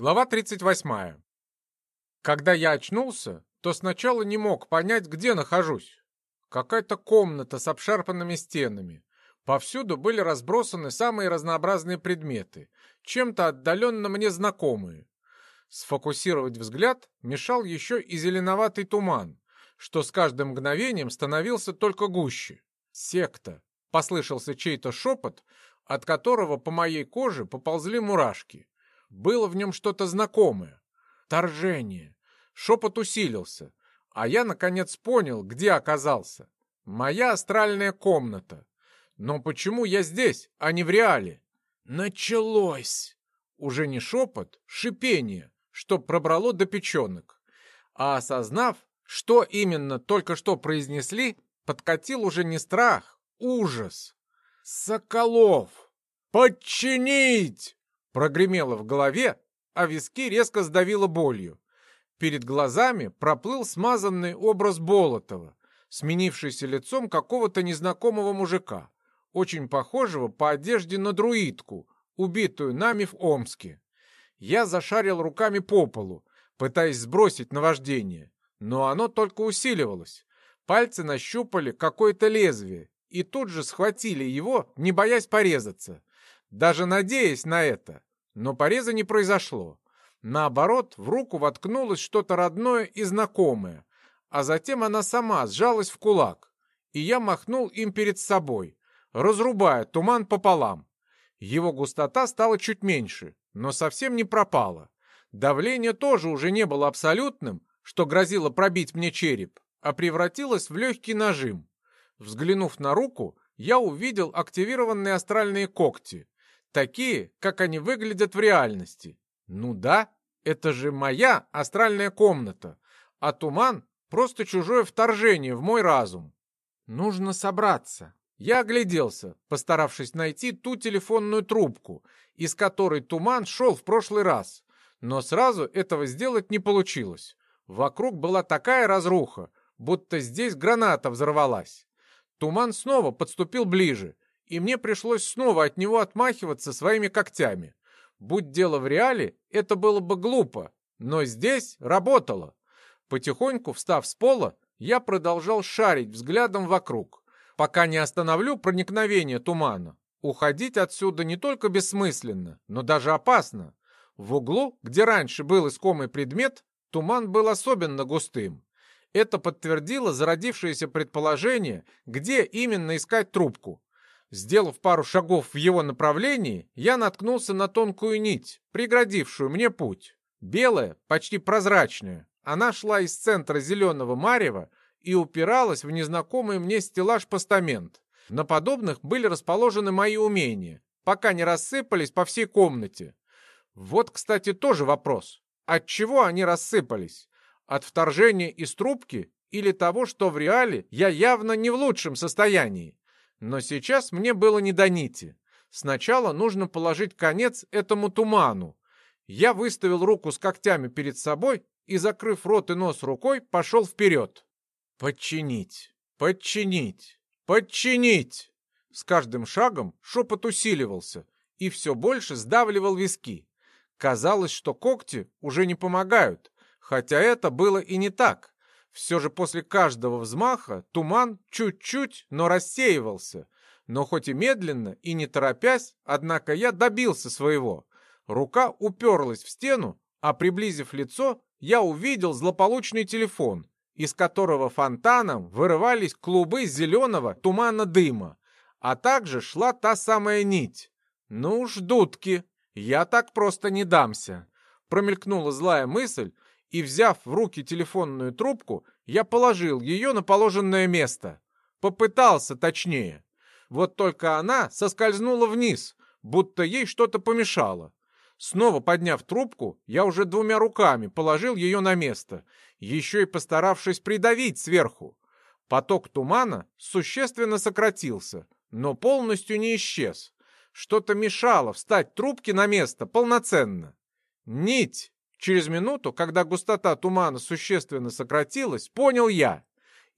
Глава 38. Когда я очнулся, то сначала не мог понять, где нахожусь. Какая-то комната с обшарпанными стенами. Повсюду были разбросаны самые разнообразные предметы, чем-то отдаленно мне знакомые. Сфокусировать взгляд мешал еще и зеленоватый туман, что с каждым мгновением становился только гуще. «Секта!» — послышался чей-то шепот, от которого по моей коже поползли мурашки. Было в нем что-то знакомое. Торжение. Шепот усилился. А я, наконец, понял, где оказался. Моя астральная комната. Но почему я здесь, а не в реале? Началось! Уже не шепот, шипение, что пробрало до печенок. А осознав, что именно только что произнесли, подкатил уже не страх, ужас. «Соколов! Подчинить!» Прогремело в голове, а виски резко сдавило болью. Перед глазами проплыл смазанный образ Болотова, сменившийся лицом какого-то незнакомого мужика, очень похожего по одежде на друидку, убитую нами в Омске. Я зашарил руками по полу, пытаясь сбросить наваждение, но оно только усиливалось. Пальцы нащупали какое-то лезвие и тут же схватили его, не боясь порезаться. Даже надеясь на это, но пореза не произошло. Наоборот, в руку воткнулось что-то родное и знакомое, а затем она сама сжалась в кулак, и я махнул им перед собой, разрубая туман пополам. Его густота стала чуть меньше, но совсем не пропала. Давление тоже уже не было абсолютным, что грозило пробить мне череп, а превратилось в легкий нажим. Взглянув на руку, я увидел активированные астральные когти, такие, как они выглядят в реальности. Ну да, это же моя астральная комната, а туман — просто чужое вторжение в мой разум. Нужно собраться. Я огляделся, постаравшись найти ту телефонную трубку, из которой туман шел в прошлый раз. Но сразу этого сделать не получилось. Вокруг была такая разруха, будто здесь граната взорвалась. Туман снова подступил ближе, и мне пришлось снова от него отмахиваться своими когтями. Будь дело в реале, это было бы глупо, но здесь работало. Потихоньку, встав с пола, я продолжал шарить взглядом вокруг, пока не остановлю проникновение тумана. Уходить отсюда не только бессмысленно, но даже опасно. В углу, где раньше был искомый предмет, туман был особенно густым. Это подтвердило зародившееся предположение, где именно искать трубку. Сделав пару шагов в его направлении, я наткнулся на тонкую нить, преградившую мне путь. Белая, почти прозрачная. Она шла из центра зеленого марева и упиралась в незнакомый мне стеллаж-постамент. На подобных были расположены мои умения, пока не рассыпались по всей комнате. Вот, кстати, тоже вопрос. От чего они рассыпались? От вторжения из трубки или того, что в реале я явно не в лучшем состоянии? Но сейчас мне было не до нити. Сначала нужно положить конец этому туману. Я выставил руку с когтями перед собой и, закрыв рот и нос рукой, пошел вперед. Подчинить, подчинить, подчинить! С каждым шагом шепот усиливался и все больше сдавливал виски. Казалось, что когти уже не помогают, хотя это было и не так. Все же после каждого взмаха туман чуть-чуть, но рассеивался. Но хоть и медленно, и не торопясь, однако я добился своего. Рука уперлась в стену, а приблизив лицо, я увидел злополучный телефон, из которого фонтаном вырывались клубы зеленого тумана дыма, а также шла та самая нить. «Ну уж, дудки, я так просто не дамся!» Промелькнула злая мысль, и, взяв в руки телефонную трубку, я положил ее на положенное место. Попытался точнее. Вот только она соскользнула вниз, будто ей что-то помешало. Снова подняв трубку, я уже двумя руками положил ее на место, еще и постаравшись придавить сверху. Поток тумана существенно сократился, но полностью не исчез. Что-то мешало встать трубке на место полноценно. Нить! Через минуту, когда густота тумана существенно сократилась, понял я.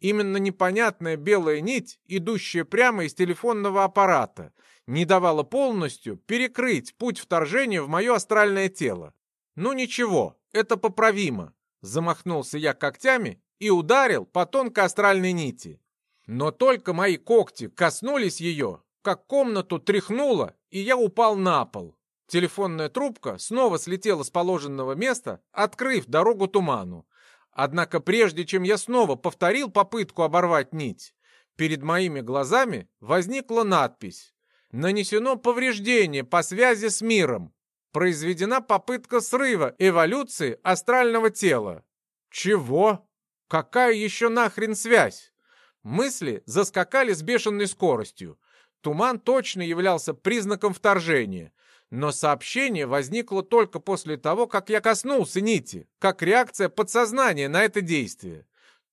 Именно непонятная белая нить, идущая прямо из телефонного аппарата, не давала полностью перекрыть путь вторжения в мое астральное тело. Ну ничего, это поправимо. Замахнулся я когтями и ударил по тонкой астральной нити. Но только мои когти коснулись ее, как комнату тряхнуло, и я упал на пол. Телефонная трубка снова слетела с положенного места, открыв дорогу туману. Однако прежде чем я снова повторил попытку оборвать нить, перед моими глазами возникла надпись «Нанесено повреждение по связи с миром. Произведена попытка срыва эволюции астрального тела». Чего? Какая еще нахрен связь? Мысли заскакали с бешеной скоростью. Туман точно являлся признаком вторжения. Но сообщение возникло только после того, как я коснулся нити, как реакция подсознания на это действие.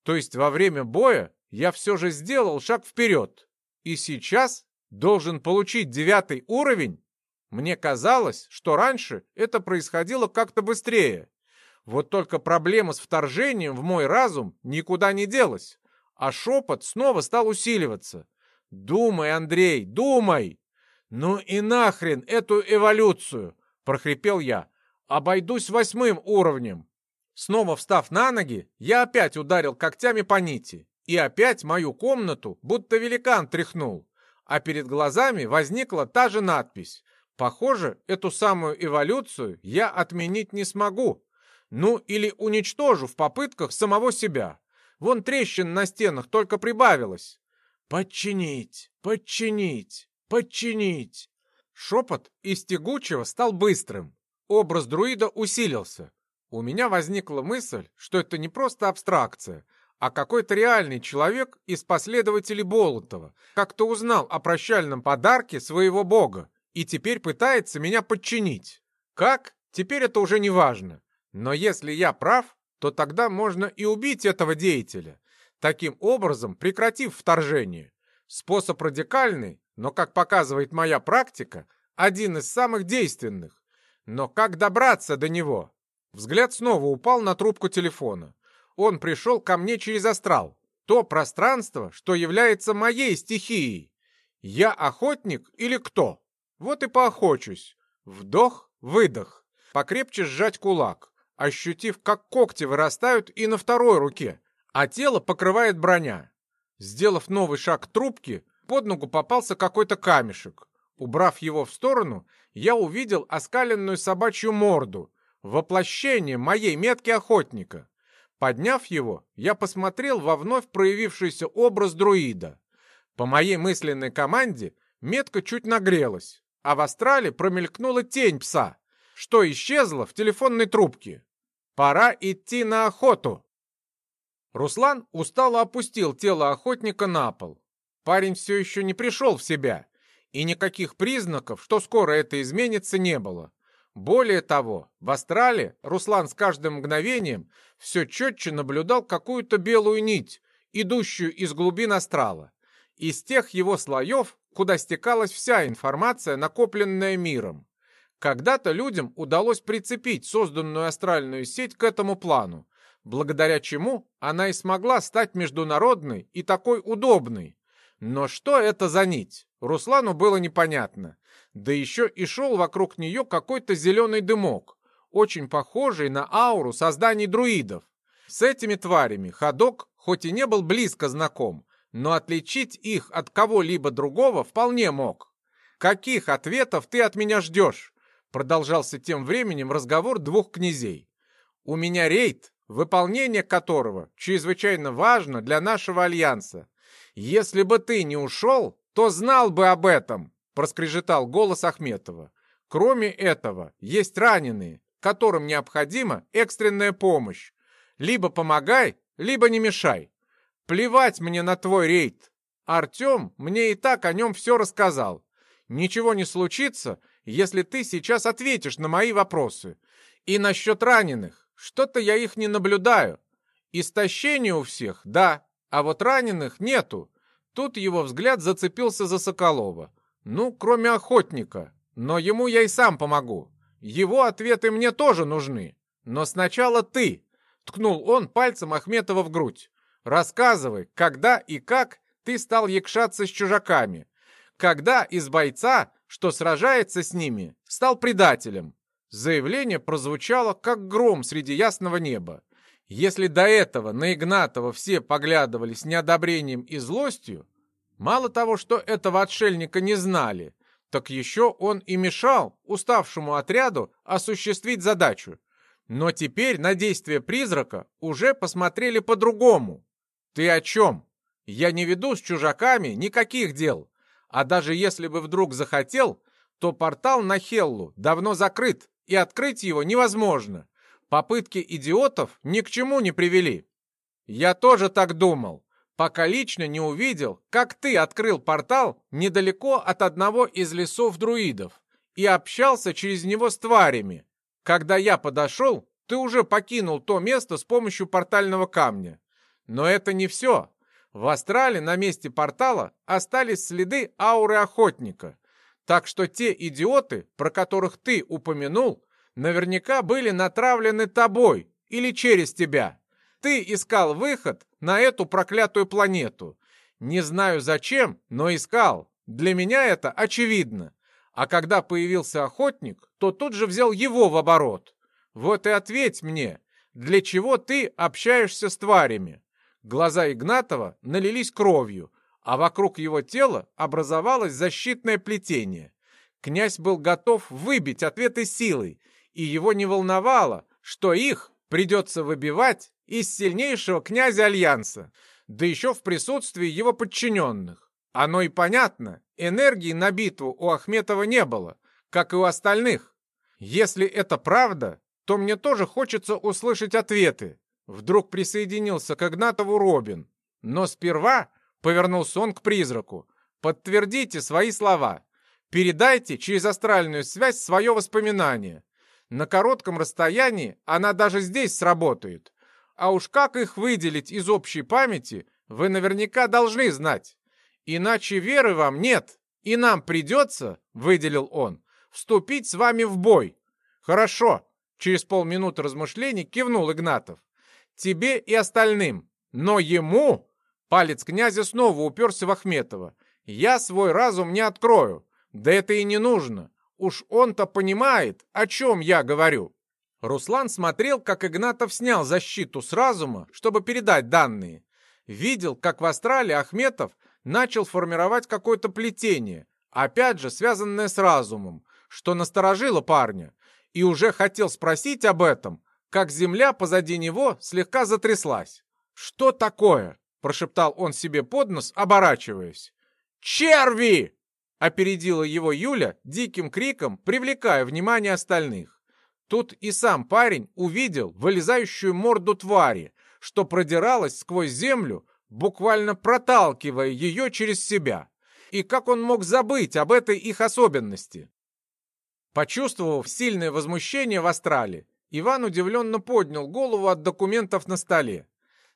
То есть во время боя я все же сделал шаг вперед. И сейчас должен получить девятый уровень? Мне казалось, что раньше это происходило как-то быстрее. Вот только проблема с вторжением в мой разум никуда не делась, а шепот снова стал усиливаться. «Думай, Андрей, думай!» «Ну и нахрен эту эволюцию!» — прохрипел я. «Обойдусь восьмым уровнем!» Снова встав на ноги, я опять ударил когтями по нити. И опять мою комнату будто великан тряхнул. А перед глазами возникла та же надпись. Похоже, эту самую эволюцию я отменить не смогу. Ну, или уничтожу в попытках самого себя. Вон трещин на стенах только прибавилось. «Подчинить! Подчинить! Подчинить!» Шепот из тягучего стал быстрым. Образ друида усилился. У меня возникла мысль, что это не просто абстракция, а какой-то реальный человек из последователей Болотова как-то узнал о прощальном подарке своего бога и теперь пытается меня подчинить. Как? Теперь это уже не важно. Но если я прав, то тогда можно и убить этого деятеля, таким образом прекратив вторжение. Способ радикальный, но, как показывает моя практика, один из самых действенных. Но как добраться до него? Взгляд снова упал на трубку телефона. Он пришел ко мне через астрал. То пространство, что является моей стихией. Я охотник или кто? Вот и поохочусь. Вдох, выдох. Покрепче сжать кулак ощутив, как когти вырастают и на второй руке, а тело покрывает броня. Сделав новый шаг к трубке, под ногу попался какой-то камешек. Убрав его в сторону, я увидел оскаленную собачью морду, воплощение моей метки охотника. Подняв его, я посмотрел во вновь проявившийся образ друида. По моей мысленной команде метка чуть нагрелась, а в астрале промелькнула тень пса, что исчезла в телефонной трубке. Пора идти на охоту!» Руслан устало опустил тело охотника на пол. Парень все еще не пришел в себя, и никаких признаков, что скоро это изменится, не было. Более того, в астрале Руслан с каждым мгновением все четче наблюдал какую-то белую нить, идущую из глубин астрала. Из тех его слоев, куда стекалась вся информация, накопленная миром. Когда-то людям удалось прицепить созданную астральную сеть к этому плану, благодаря чему она и смогла стать международной и такой удобной. Но что это за нить? Руслану было непонятно. Да еще и шел вокруг нее какой-то зеленый дымок, очень похожий на ауру созданий друидов. С этими тварями ходок, хоть и не был близко знаком, но отличить их от кого-либо другого вполне мог. «Каких ответов ты от меня ждешь?» Продолжался тем временем разговор двух князей. «У меня рейд, выполнение которого чрезвычайно важно для нашего альянса. Если бы ты не ушел, то знал бы об этом», проскрежетал голос Ахметова. «Кроме этого, есть раненые, которым необходима экстренная помощь. Либо помогай, либо не мешай. Плевать мне на твой рейд. Артем мне и так о нем все рассказал. Ничего не случится, если ты сейчас ответишь на мои вопросы. И насчет раненых. Что-то я их не наблюдаю. Истощение у всех, да, а вот раненых нету. Тут его взгляд зацепился за Соколова. Ну, кроме охотника. Но ему я и сам помогу. Его ответы мне тоже нужны. Но сначала ты. Ткнул он пальцем Ахметова в грудь. Рассказывай, когда и как ты стал якшаться с чужаками. Когда из бойца что сражается с ними, стал предателем. Заявление прозвучало, как гром среди ясного неба. Если до этого на Игнатова все поглядывали с неодобрением и злостью, мало того, что этого отшельника не знали, так еще он и мешал уставшему отряду осуществить задачу. Но теперь на действие призрака уже посмотрели по-другому. «Ты о чем? Я не веду с чужаками никаких дел. А даже если бы вдруг захотел, то портал на Хеллу давно закрыт, и открыть его невозможно. Попытки идиотов ни к чему не привели. Я тоже так думал, пока лично не увидел, как ты открыл портал недалеко от одного из лесов друидов и общался через него с тварями. Когда я подошел, ты уже покинул то место с помощью портального камня. Но это не все. В астрале на месте портала остались следы ауры охотника. Так что те идиоты, про которых ты упомянул, наверняка были натравлены тобой или через тебя. Ты искал выход на эту проклятую планету. Не знаю зачем, но искал. Для меня это очевидно. А когда появился охотник, то тут же взял его в оборот. Вот и ответь мне, для чего ты общаешься с тварями? Глаза Игнатова налились кровью, а вокруг его тела образовалось защитное плетение. Князь был готов выбить ответы силой, и его не волновало, что их придется выбивать из сильнейшего князя Альянса, да еще в присутствии его подчиненных. Оно и понятно, энергии на битву у Ахметова не было, как и у остальных. Если это правда, то мне тоже хочется услышать ответы. Вдруг присоединился к Игнатову Робин. Но сперва повернулся он к призраку. Подтвердите свои слова. Передайте через астральную связь свое воспоминание. На коротком расстоянии она даже здесь сработает. А уж как их выделить из общей памяти, вы наверняка должны знать. Иначе веры вам нет, и нам придется, — выделил он, — вступить с вами в бой. Хорошо, — через полминуты размышлений кивнул Игнатов. Тебе и остальным, но ему... Палец князя снова уперся в Ахметова. Я свой разум не открою. Да это и не нужно. Уж он-то понимает, о чем я говорю. Руслан смотрел, как Игнатов снял защиту с разума, чтобы передать данные. Видел, как в астрале Ахметов начал формировать какое-то плетение, опять же связанное с разумом, что насторожило парня, и уже хотел спросить об этом, как земля позади него слегка затряслась. «Что такое?» – прошептал он себе под нос, оборачиваясь. «Черви!» – опередила его Юля диким криком, привлекая внимание остальных. Тут и сам парень увидел вылезающую морду твари, что продиралась сквозь землю, буквально проталкивая ее через себя. И как он мог забыть об этой их особенности? Почувствовав сильное возмущение в астрале, Иван удивленно поднял голову от документов на столе.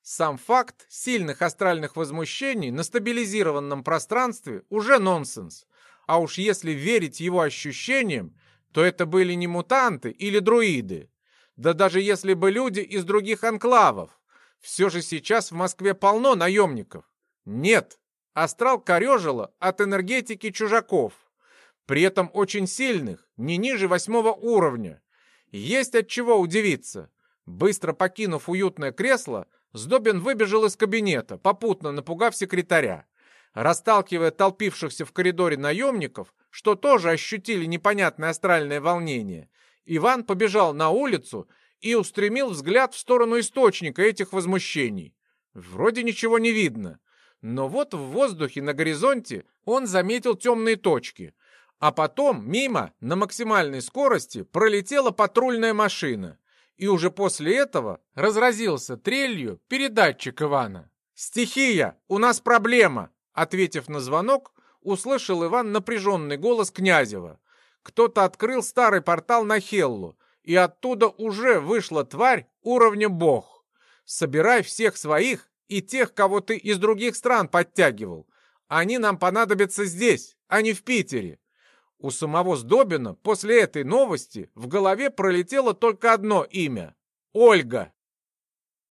Сам факт сильных астральных возмущений на стабилизированном пространстве уже нонсенс. А уж если верить его ощущениям, то это были не мутанты или друиды. Да даже если бы люди из других анклавов. Все же сейчас в Москве полно наемников. Нет, астрал корежило от энергетики чужаков. При этом очень сильных, не ниже восьмого уровня. Есть от чего удивиться. Быстро покинув уютное кресло, Сдобин выбежал из кабинета, попутно напугав секретаря. Расталкивая толпившихся в коридоре наемников, что тоже ощутили непонятное астральное волнение, Иван побежал на улицу и устремил взгляд в сторону источника этих возмущений. Вроде ничего не видно, но вот в воздухе на горизонте он заметил темные точки, а потом мимо на максимальной скорости пролетела патрульная машина, и уже после этого разразился трелью передатчик Ивана. «Стихия, у нас проблема!» Ответив на звонок, услышал Иван напряженный голос Князева. Кто-то открыл старый портал на Хеллу, и оттуда уже вышла тварь уровня бог. Собирай всех своих и тех, кого ты из других стран подтягивал. Они нам понадобятся здесь, а не в Питере. У самого Сдобина после этой новости в голове пролетело только одно имя — Ольга.